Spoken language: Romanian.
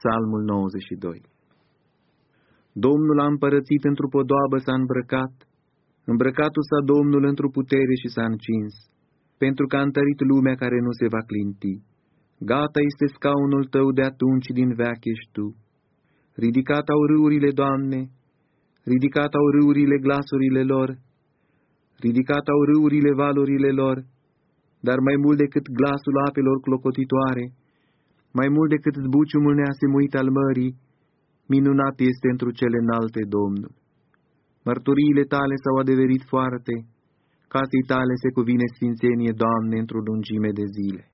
Psalmul 92 Domnul a împărățit într-o podoabă s-a îmbrăcat, îmbrăcatul s-a Domnul într-o putere și s-a încins, pentru că a întărit lumea care nu se va clinti. Gata este scaunul tău de atunci din veac ești tu. Ridicat au râurile, Doamne, ridicat au râurile glasurile lor, ridicat au râurile valurile lor, dar mai mult decât glasul apelor clocotitoare, mai mult decât zbuciumul neasemuit al mării, minunat este întru cele înalte, Domnul. Mărturiile tale s-au adeverit foarte, casei tale se cuvine sfințenie, Doamne, într-o lungime de zile.